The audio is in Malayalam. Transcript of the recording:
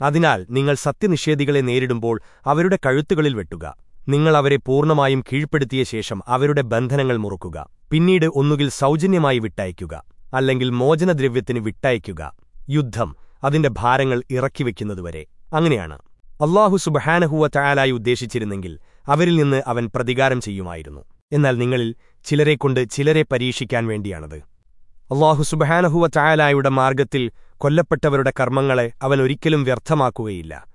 അതിനാൽ നിങ്ങൾ സത്യനിഷേധികളെ നേരിടുമ്പോൾ അവരുടെ കഴുത്തുകളിൽ വെട്ടുക. നിങ്ങൾ അവരെ പൂർണമായും കീഴ്പ്പെടുത്തിയ ശേഷം അവരുടെ ബന്ധനങ്ങൾ മുറുക്കുക. പിന്നീട് ഒന്നുകിൽ സൗജന്യമായി വിട്ടയക്കുക അല്ലെങ്കിൽ മോചനദ്രവ്യത്തിന് വിട്ടയക്കുക. യുദ്ധം അതിന്റെ ഭാരങ്ങൾ ഇറക്കിവെക്കുന്നതുവരെ. അങ്ങനെയാണ്. അള്ളാഹു സുബഹാനഹുവ ചായാലായി ഉദ്ദേശിച്ചിരുന്നെങ്കിൽ അവരിൽ നിന്ന് അവൻ പ്രതികാരം ചെയ്യുമായിരുന്നു. എന്നാൽ നിങ്ങളിൽ ചിലരെക്കൊണ്ട് ചിലരെ പരീക്ഷിക്കാൻ വേണ്ടിയാണത്. അള്ളാഹു സുബഹാനഹുവ ചായാലായുടെ മാർഗത്തിൽ കൊല്ലപ്പെട്ടവരുടെ കർമ്മങ്ങളെ അവൻ ഒരിക്കലും വ്യർത്ഥമാക്കുകയില്ല